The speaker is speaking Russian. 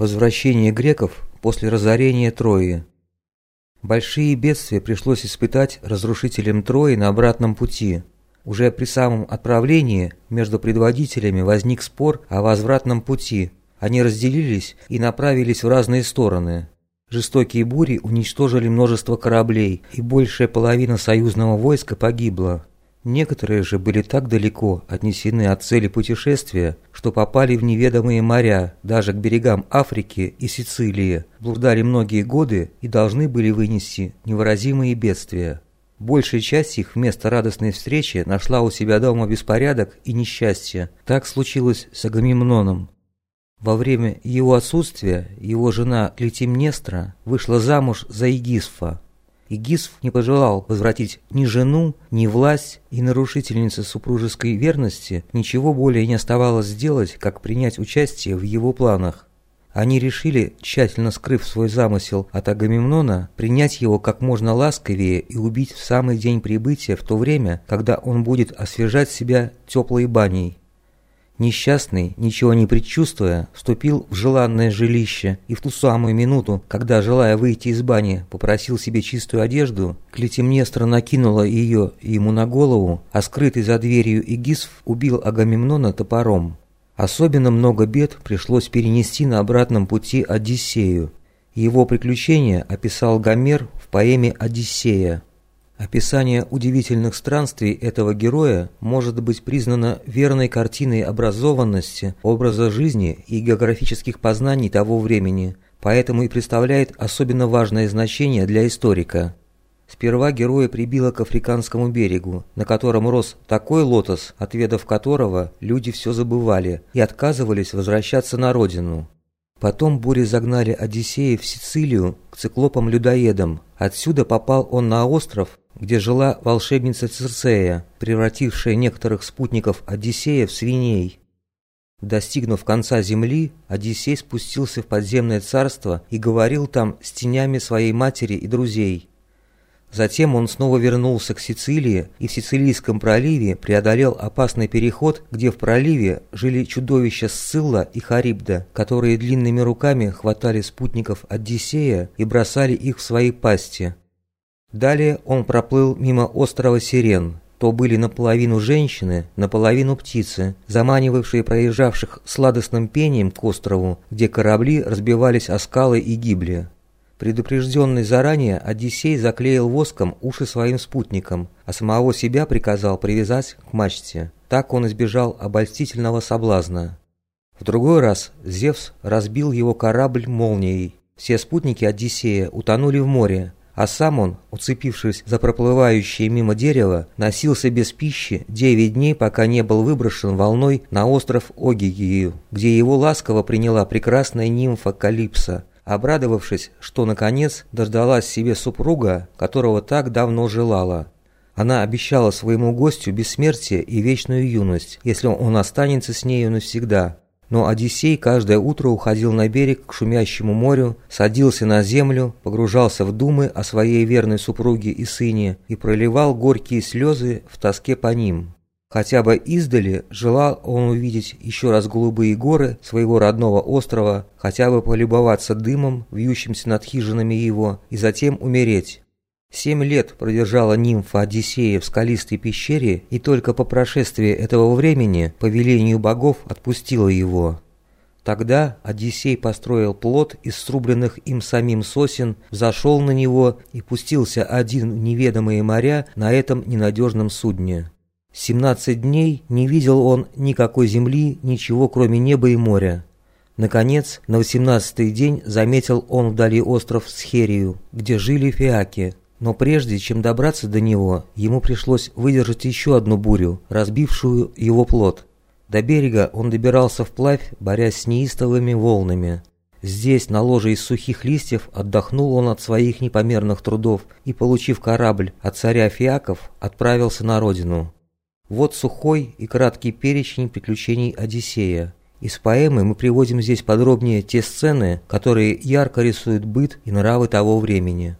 Возвращение греков после разорения Трои. Большие бедствия пришлось испытать разрушителям Трои на обратном пути. Уже при самом отправлении между предводителями возник спор о возвратном пути. Они разделились и направились в разные стороны. Жестокие бури уничтожили множество кораблей, и большая половина союзного войска погибла. Некоторые же были так далеко отнесены от цели путешествия, что попали в неведомые моря, даже к берегам Африки и Сицилии, блуждали многие годы и должны были вынести невыразимые бедствия. Большая часть их вместо радостной встречи нашла у себя дома беспорядок и несчастье. Так случилось с Агамемноном. Во время его отсутствия его жена Клетимнестра вышла замуж за Игисфа, и Гисф не пожелал возвратить ни жену, ни власть, и нарушительнице супружеской верности ничего более не оставалось сделать, как принять участие в его планах. Они решили, тщательно скрыв свой замысел от Агамемнона, принять его как можно ласковее и убить в самый день прибытия в то время, когда он будет освежать себя теплой баней. Несчастный, ничего не предчувствуя, вступил в желанное жилище, и в ту самую минуту, когда, желая выйти из бани, попросил себе чистую одежду, Клетимнестра накинула ее ему на голову, а скрытый за дверью Игисф убил Агамемнона топором. Особенно много бед пришлось перенести на обратном пути Одиссею. Его приключения описал Гомер в поэме «Одиссея». Описание удивительных странствий этого героя может быть признано верной картиной образованности, образа жизни и географических познаний того времени, поэтому и представляет особенно важное значение для историка. Сперва героя прибило к африканскому берегу, на котором рос такой лотос, отведав которого люди все забывали и отказывались возвращаться на родину. Потом бури загнали Одиссея в Сицилию к циклопам-людоедам. Отсюда попал он на остров, где жила волшебница Цирцея, превратившая некоторых спутников Одиссея в свиней. Достигнув конца земли, Одиссей спустился в подземное царство и говорил там с тенями своей матери и друзей. Затем он снова вернулся к Сицилии и в Сицилийском проливе преодолел опасный переход, где в проливе жили чудовища Сцилла и Харибда, которые длинными руками хватали спутников Одиссея и бросали их в свои пасти. Далее он проплыл мимо острова Сирен. То были наполовину женщины, наполовину птицы, заманивавшие проезжавших сладостным пением к острову, где корабли разбивались о скалы и гибли. Предупрежденный заранее, Одиссей заклеил воском уши своим спутникам, а самого себя приказал привязать к мачте. Так он избежал обольстительного соблазна. В другой раз Зевс разбил его корабль молнией. Все спутники Одиссея утонули в море, а сам он, уцепившись за проплывающее мимо дерево, носился без пищи девять дней, пока не был выброшен волной на остров Огигию, где его ласково приняла прекрасная нимфа Калипса, обрадовавшись, что наконец дождалась себе супруга, которого так давно желала. Она обещала своему гостю бессмертие и вечную юность, если он останется с нею навсегда. Но Одиссей каждое утро уходил на берег к шумящему морю, садился на землю, погружался в думы о своей верной супруге и сыне и проливал горькие слезы в тоске по ним. Хотя бы издали желал он увидеть еще раз голубые горы своего родного острова, хотя бы полюбоваться дымом, вьющимся над хижинами его, и затем умереть. Семь лет продержала нимфа Одиссея в скалистой пещере, и только по прошествии этого времени, по велению богов, отпустила его. Тогда Одиссей построил плот из срубленных им самим сосен, зашел на него и пустился один в неведомые моря на этом ненадежном судне. Семнадцать дней не видел он никакой земли, ничего кроме неба и моря. Наконец, на восемнадцатый день заметил он вдали остров Схерию, где жили фиаки, но прежде чем добраться до него, ему пришлось выдержать еще одну бурю, разбившую его плод. До берега он добирался вплавь, борясь с неистовыми волнами. Здесь, на ложе из сухих листьев, отдохнул он от своих непомерных трудов и, получив корабль от царя Фиаков, отправился на родину. Вот сухой и краткий перечень приключений Одиссея. Из поэмы мы приводим здесь подробнее те сцены, которые ярко рисуют быт и нравы того времени.